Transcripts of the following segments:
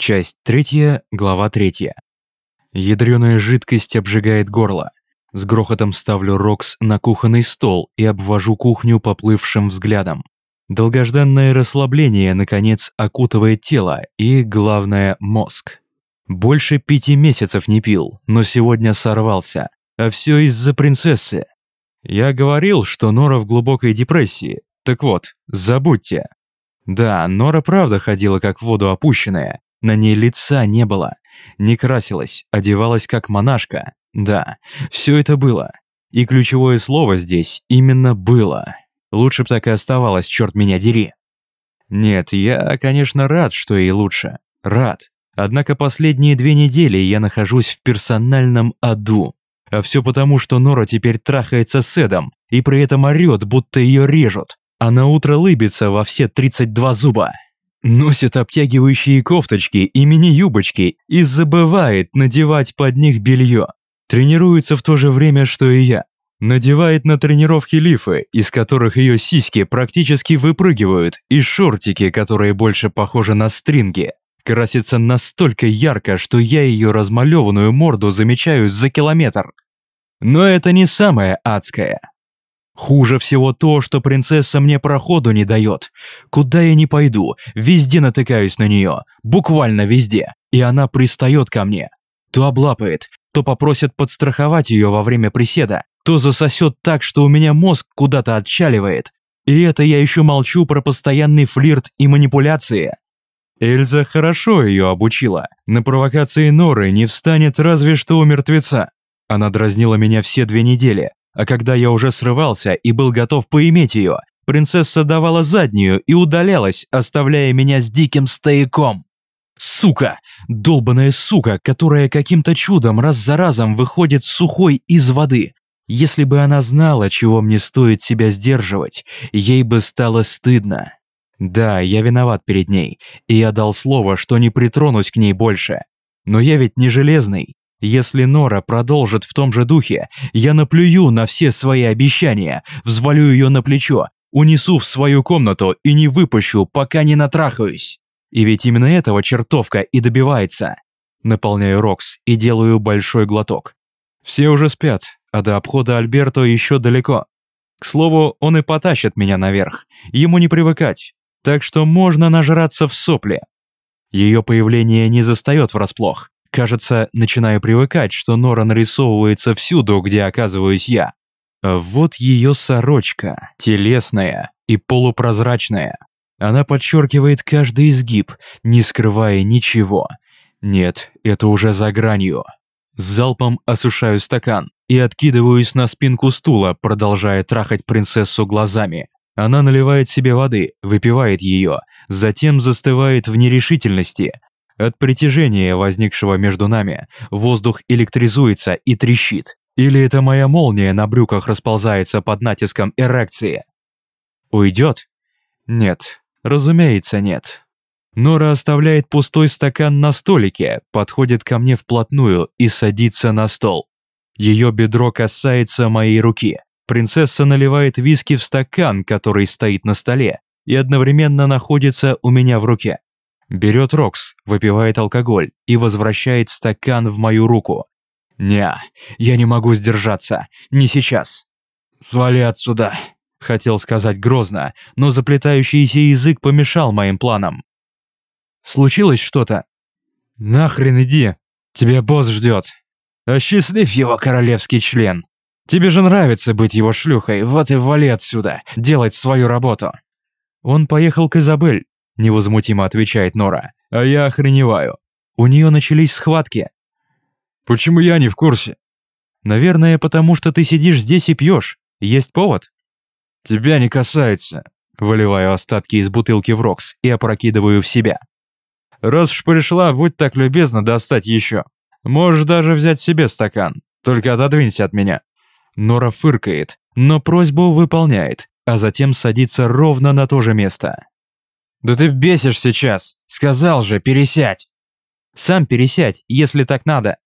Часть третья, глава третья. Ядреная жидкость обжигает горло. С грохотом ставлю Рокс на кухонный стол и обвожу кухню поплывшим взглядом. Долгожданное расслабление, наконец, окутывает тело и, главное, мозг. Больше пяти месяцев не пил, но сегодня сорвался. А все из-за принцессы. Я говорил, что Нора в глубокой депрессии. Так вот, забудьте. Да, Нора правда ходила как в воду опущенная, на ней лица не было. Не красилась, одевалась как монашка. Да, все это было. И ключевое слово здесь именно «было». Лучше б так и оставалось, черт меня дери. Нет, я, конечно, рад, что ей лучше. Рад. Однако последние две недели я нахожусь в персональном аду. А все потому, что Нора теперь трахается с Эдом и при этом орет, будто ее режут, а на утро лыбится во все 32 зуба. Носит обтягивающие кофточки и мини-юбочки и забывает надевать под них белье. Тренируется в то же время, что и я. Надевает на тренировки лифы, из которых ее сиськи практически выпрыгивают, и шортики, которые больше похожи на стринги. Красится настолько ярко, что я ее размалеванную морду замечаю за километр. Но это не самое адское. Хуже всего то, что принцесса мне проходу не дает. Куда я ни пойду, везде натыкаюсь на нее, буквально везде, и она пристает ко мне. То облапает, то попросит подстраховать ее во время приседа, то засосет так, что у меня мозг куда-то отчаливает. И это я еще молчу про постоянный флирт и манипуляции. Эльза хорошо ее обучила. На провокации Норы не встанет разве что у мертвеца. Она дразнила меня все две недели, а когда я уже срывался и был готов поиметь ее, принцесса давала заднюю и удалялась, оставляя меня с диким стояком. Сука! Долбаная сука, которая каким-то чудом раз за разом выходит сухой из воды. Если бы она знала, чего мне стоит себя сдерживать, ей бы стало стыдно. Да, я виноват перед ней, и я дал слово, что не притронусь к ней больше. Но я ведь не железный. Если Нора продолжит в том же духе, я наплюю на все свои обещания, взвалю ее на плечо, унесу в свою комнату и не выпущу, пока не натрахаюсь. И ведь именно этого чертовка и добивается. Наполняю Рокс и делаю большой глоток. Все уже спят, а до обхода Альберто еще далеко. К слову, он и потащит меня наверх, ему не привыкать, так что можно нажраться в сопли. Ее появление не застает врасплох. Кажется, начинаю привыкать, что Нора нарисовывается всюду, где оказываюсь я. А вот ее сорочка, телесная и полупрозрачная. Она подчеркивает каждый изгиб, не скрывая ничего. Нет, это уже за гранью. залпом осушаю стакан и откидываюсь на спинку стула, продолжая трахать принцессу глазами. Она наливает себе воды, выпивает ее, затем застывает в нерешительности, от притяжения, возникшего между нами, воздух электризуется и трещит. Или это моя молния на брюках расползается под натиском эрекции? Уйдет? Нет, разумеется, нет. Нора оставляет пустой стакан на столике, подходит ко мне вплотную и садится на стол. Ее бедро касается моей руки. Принцесса наливает виски в стакан, который стоит на столе, и одновременно находится у меня в руке. Берет Рокс, выпивает алкоголь и возвращает стакан в мою руку. «Не, я не могу сдержаться. Не сейчас». «Свали отсюда», — хотел сказать грозно, но заплетающийся язык помешал моим планам. «Случилось что-то?» «Нахрен иди, тебя босс ждет. Осчастлив его королевский член. Тебе же нравится быть его шлюхой, вот и вали отсюда, делать свою работу». Он поехал к Изабель, невозмутимо отвечает Нора. А я охреневаю. У нее начались схватки. Почему я не в курсе? Наверное, потому что ты сидишь здесь и пьешь. Есть повод? Тебя не касается. Выливаю остатки из бутылки в Рокс и опрокидываю в себя. Раз уж пришла, будь так любезна достать еще. Можешь даже взять себе стакан. Только отодвинься от меня. Нора фыркает, но просьбу выполняет, а затем садится ровно на то же место. «Да ты бесишь сейчас! Сказал же, пересядь!» «Сам пересядь, если так надо!»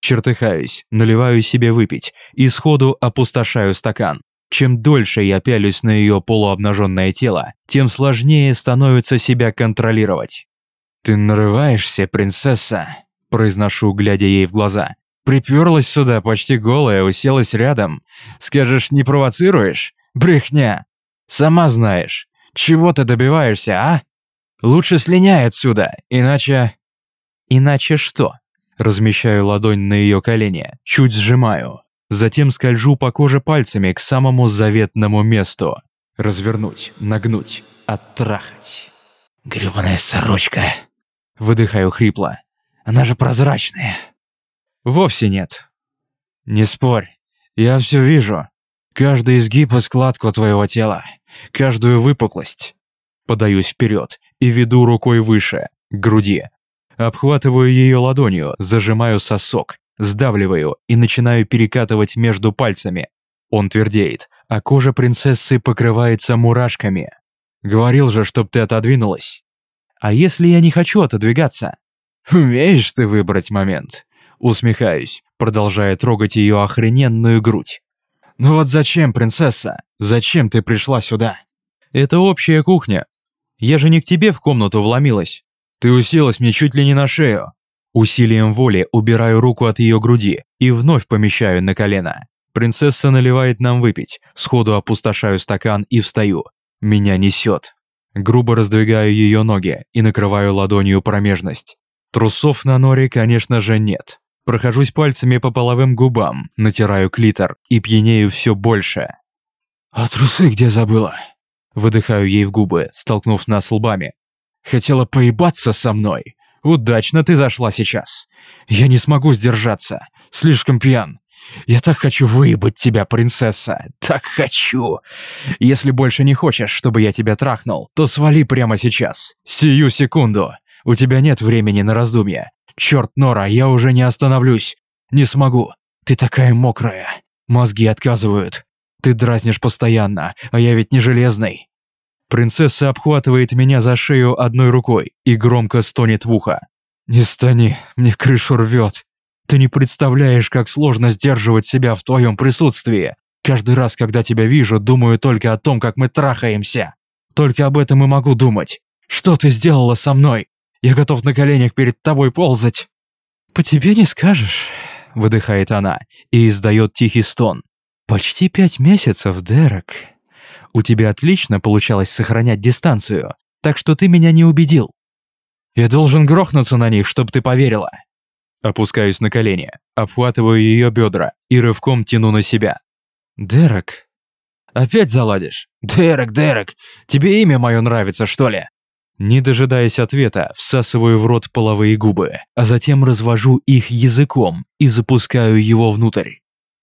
Чертыхаюсь, наливаю себе выпить и сходу опустошаю стакан. Чем дольше я пялюсь на ее полуобнаженное тело, тем сложнее становится себя контролировать. «Ты нарываешься, принцесса», – произношу, глядя ей в глаза. «Приперлась сюда, почти голая, уселась рядом. Скажешь, не провоцируешь? Брехня. Сама знаешь. Чего ты добиваешься, а? Лучше слиняй отсюда, иначе...» «Иначе что?» Размещаю ладонь на ее колени, чуть сжимаю. Затем скольжу по коже пальцами к самому заветному месту. Развернуть, нагнуть, оттрахать. Гребаная сорочка. Выдыхаю хрипло. Она же прозрачная. Вовсе нет. Не спорь. Я все вижу. Каждый изгиб и складку твоего тела. Каждую выпуклость. Подаюсь вперед и веду рукой выше, к груди. Обхватываю ее ладонью, зажимаю сосок, сдавливаю и начинаю перекатывать между пальцами. Он твердеет, а кожа принцессы покрывается мурашками. Говорил же, чтоб ты отодвинулась. А если я не хочу отодвигаться? Умеешь ты выбрать момент. Усмехаюсь, продолжая трогать ее охрененную грудь. Ну вот зачем, принцесса? Зачем ты пришла сюда? Это общая кухня. Я же не к тебе в комнату вломилась. Ты уселась мне чуть ли не на шею. Усилием воли убираю руку от ее груди и вновь помещаю на колено. Принцесса наливает нам выпить, сходу опустошаю стакан и встаю. Меня несет. Грубо раздвигаю ее ноги и накрываю ладонью промежность. Трусов на норе, конечно же, нет. Прохожусь пальцами по половым губам, натираю клитор и пьянею все больше. «А трусы где забыла?» Выдыхаю ей в губы, столкнув нас лбами. «Хотела поебаться со мной. Удачно ты зашла сейчас. Я не смогу сдержаться. Слишком пьян. Я так хочу выебать тебя, принцесса. Так хочу. Если больше не хочешь, чтобы я тебя трахнул, то свали прямо сейчас. Сию секунду. У тебя нет времени на раздумья. Черт, Нора, я уже не остановлюсь. Не смогу. Ты такая мокрая. Мозги отказывают. Ты дразнишь постоянно, а я ведь не железный. Принцесса обхватывает меня за шею одной рукой и громко стонет в ухо. «Не стани, мне крышу рвет. Ты не представляешь, как сложно сдерживать себя в твоем присутствии. Каждый раз, когда тебя вижу, думаю только о том, как мы трахаемся. Только об этом и могу думать. Что ты сделала со мной? Я готов на коленях перед тобой ползать». «По тебе не скажешь», — выдыхает она и издает тихий стон. «Почти пять месяцев, Дерек. У тебя отлично получалось сохранять дистанцию, так что ты меня не убедил. Я должен грохнуться на них, чтобы ты поверила». Опускаюсь на колени, обхватываю ее бедра и рывком тяну на себя. «Дерек?» «Опять заладишь?» «Дерек, Дерек, тебе имя мое нравится, что ли?» Не дожидаясь ответа, всасываю в рот половые губы, а затем развожу их языком и запускаю его внутрь.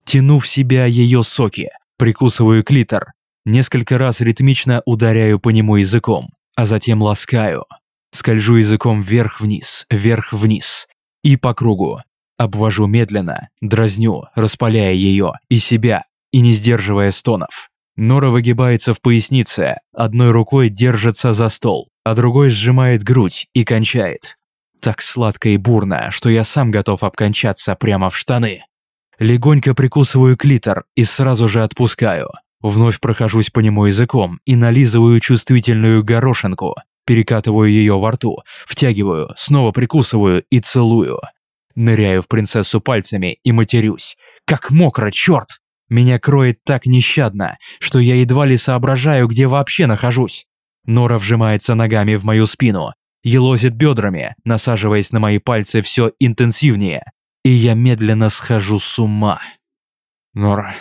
Тяну в себя ее соки, прикусываю клитор, несколько раз ритмично ударяю по нему языком, а затем ласкаю. Скольжу языком вверх-вниз, вверх-вниз, и по кругу. Обвожу медленно, дразню, распаляя ее и себя, и не сдерживая стонов. Нора выгибается в пояснице, одной рукой держится за стол, а другой сжимает грудь и кончает. Так сладко и бурно, что я сам готов обкончаться прямо в штаны. Легонько прикусываю клитор и сразу же отпускаю. Вновь прохожусь по нему языком и нализываю чувствительную горошинку, Перекатываю ее во рту, втягиваю, снова прикусываю и целую. Ныряю в принцессу пальцами и матерюсь. Как мокро, черт! Меня кроет так нещадно, что я едва ли соображаю, где вообще нахожусь. Нора вжимается ногами в мою спину, елозит бедрами, насаживаясь на мои пальцы все интенсивнее, и я медленно схожу с ума. Нора.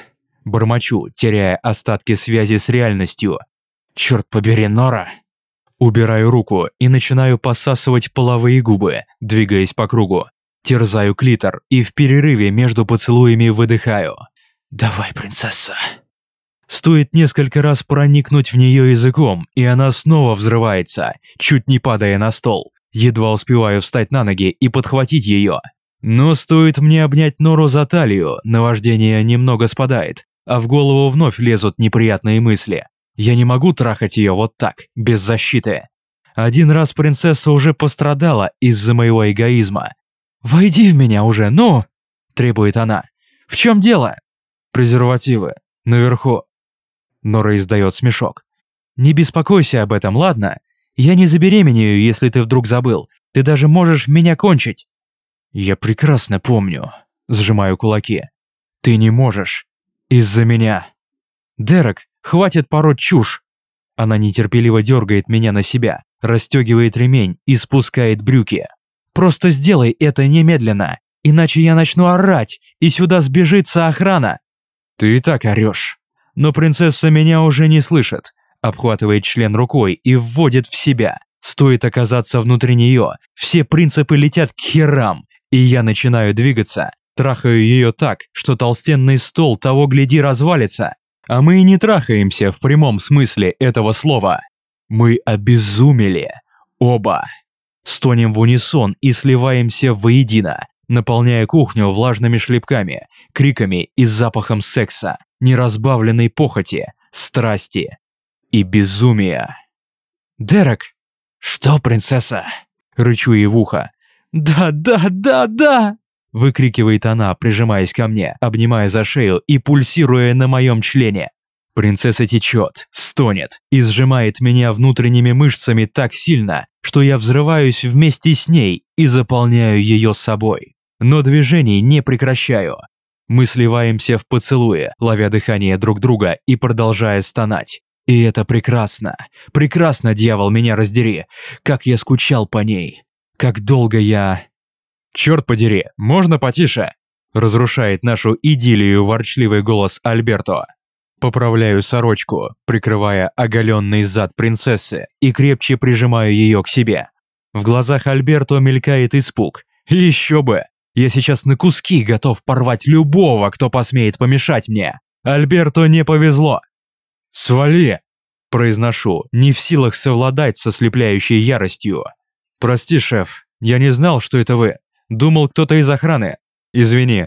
Бормочу, теряя остатки связи с реальностью. Черт побери, Нора. Убираю руку и начинаю посасывать половые губы, двигаясь по кругу. Терзаю клитор и в перерыве между поцелуями выдыхаю. «Давай, принцесса». Стоит несколько раз проникнуть в нее языком, и она снова взрывается, чуть не падая на стол. Едва успеваю встать на ноги и подхватить ее. Но стоит мне обнять Нору за талию, наваждение немного спадает, а в голову вновь лезут неприятные мысли. Я не могу трахать ее вот так, без защиты. Один раз принцесса уже пострадала из-за моего эгоизма. «Войди в меня уже, ну!» – требует она. «В чем дело?» «Презервативы. Наверху». Нора издает смешок. «Не беспокойся об этом, ладно? Я не забеременею, если ты вдруг забыл. Ты даже можешь меня кончить!» «Я прекрасно помню», — сжимаю кулаки. «Ты не можешь. Из-за меня». «Дерек, хватит пороть чушь!» Она нетерпеливо дергает меня на себя, расстегивает ремень и спускает брюки. «Просто сделай это немедленно, иначе я начну орать, и сюда сбежится охрана!» «Ты и так орешь!» Но принцесса меня уже не слышит, обхватывает член рукой и вводит в себя. Стоит оказаться внутри нее, все принципы летят к херам, и я начинаю двигаться. Трахаю ее так, что толстенный стол того гляди развалится. А мы и не трахаемся в прямом смысле этого слова. Мы обезумели. Оба. Стонем в унисон и сливаемся воедино, наполняя кухню влажными шлепками, криками и запахом секса, неразбавленной похоти, страсти и безумия. «Дерек!» «Что, принцесса?» Рычу ей в ухо. «Да, да, да, да!» Выкрикивает она, прижимаясь ко мне, обнимая за шею и пульсируя на моем члене. Принцесса течет, стонет и сжимает меня внутренними мышцами так сильно, что я взрываюсь вместе с ней и заполняю ее собой. Но движений не прекращаю. Мы сливаемся в поцелуе, ловя дыхание друг друга и продолжая стонать. И это прекрасно. Прекрасно, дьявол, меня раздери. Как я скучал по ней. Как долго я... «Черт подери, можно потише?» Разрушает нашу идиллию ворчливый голос Альберто. Поправляю сорочку, прикрывая оголенный зад принцессы и крепче прижимаю ее к себе. В глазах Альберто мелькает испуг. Еще бы! Я сейчас на куски готов порвать любого, кто посмеет помешать мне. Альберто не повезло. «Свали!» – произношу, не в силах совладать со слепляющей яростью. «Прости, шеф, я не знал, что это вы. Думал, кто-то из охраны. Извини».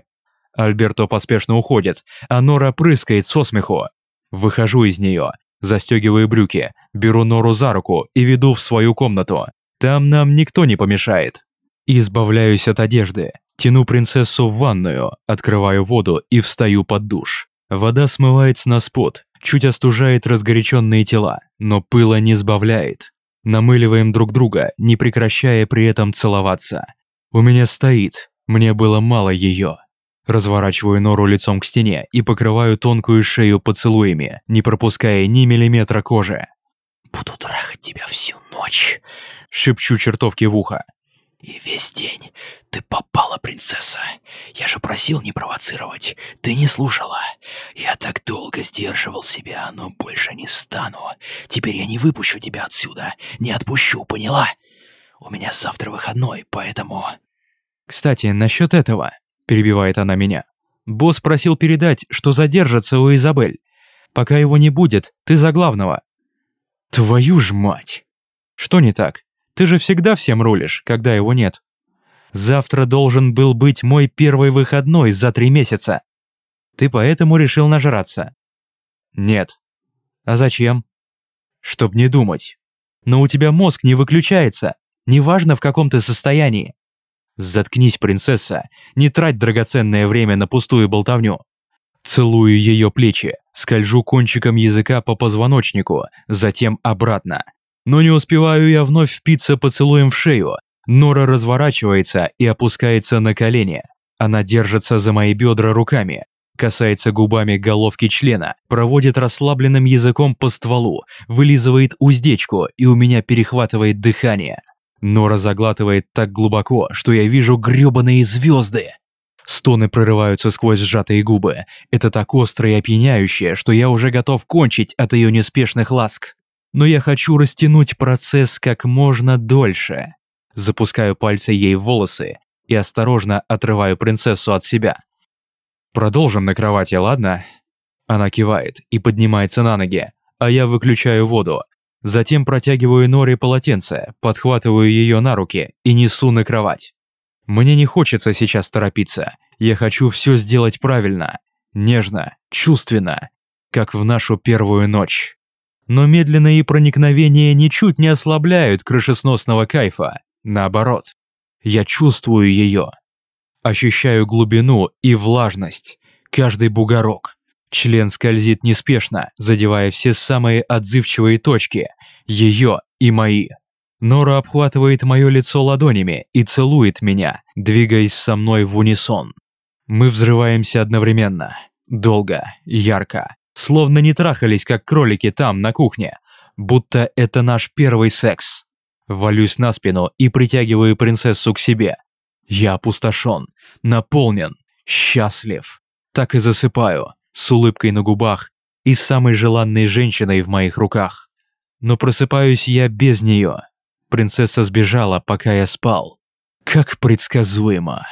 Альберто поспешно уходит, а Нора прыскает со смеху. Выхожу из нее, застегиваю брюки, беру Нору за руку и веду в свою комнату. Там нам никто не помешает. Избавляюсь от одежды, тяну принцессу в ванную, открываю воду и встаю под душ. Вода смывает с нас пот, чуть остужает разгоряченные тела, но пыла не сбавляет. Намыливаем друг друга, не прекращая при этом целоваться. У меня стоит, мне было мало ее. Разворачиваю нору лицом к стене и покрываю тонкую шею поцелуями, не пропуская ни миллиметра кожи. «Буду трахать тебя всю ночь», — шепчу чертовки в ухо. «И весь день. Ты попала, принцесса. Я же просил не провоцировать. Ты не слушала. Я так долго сдерживал себя, но больше не стану. Теперь я не выпущу тебя отсюда. Не отпущу, поняла?» У меня завтра выходной, поэтому...» «Кстати, насчет этого», — перебивает она меня. «Босс просил передать, что задержится у Изабель. Пока его не будет, ты за главного». «Твою ж мать!» «Что не так? Ты же всегда всем рулишь, когда его нет. Завтра должен был быть мой первый выходной за три месяца. Ты поэтому решил нажраться?» «Нет». «А зачем?» «Чтоб не думать. Но у тебя мозг не выключается. Неважно, в каком ты состоянии. Заткнись, принцесса, не трать драгоценное время на пустую болтовню. Целую ее плечи, скольжу кончиком языка по позвоночнику, затем обратно. Но не успеваю я вновь впиться поцелуем в шею. Нора разворачивается и опускается на колени. Она держится за мои бедра руками, касается губами головки члена, проводит расслабленным языком по стволу, вылизывает уздечку и у меня перехватывает дыхание. Нора заглатывает так глубоко, что я вижу грёбаные звезды. Стоны прорываются сквозь сжатые губы. Это так остро и опьяняюще, что я уже готов кончить от ее неспешных ласк. Но я хочу растянуть процесс как можно дольше. Запускаю пальцы ей в волосы и осторожно отрываю принцессу от себя. «Продолжим на кровати, ладно?» Она кивает и поднимается на ноги, а я выключаю воду, Затем протягиваю Норе полотенце, подхватываю ее на руки и несу на кровать. Мне не хочется сейчас торопиться. Я хочу все сделать правильно, нежно, чувственно, как в нашу первую ночь. Но медленные проникновения ничуть не ослабляют крышесносного кайфа. Наоборот, я чувствую ее. Ощущаю глубину и влажность, каждый бугорок, Член скользит неспешно, задевая все самые отзывчивые точки, ее и мои. Нора обхватывает мое лицо ладонями и целует меня, двигаясь со мной в унисон. Мы взрываемся одновременно. Долго, ярко. Словно не трахались, как кролики там, на кухне. Будто это наш первый секс. Валюсь на спину и притягиваю принцессу к себе. Я опустошен, наполнен, счастлив. Так и засыпаю, с улыбкой на губах и самой желанной женщиной в моих руках. Но просыпаюсь я без нее. Принцесса сбежала, пока я спал. Как предсказуемо.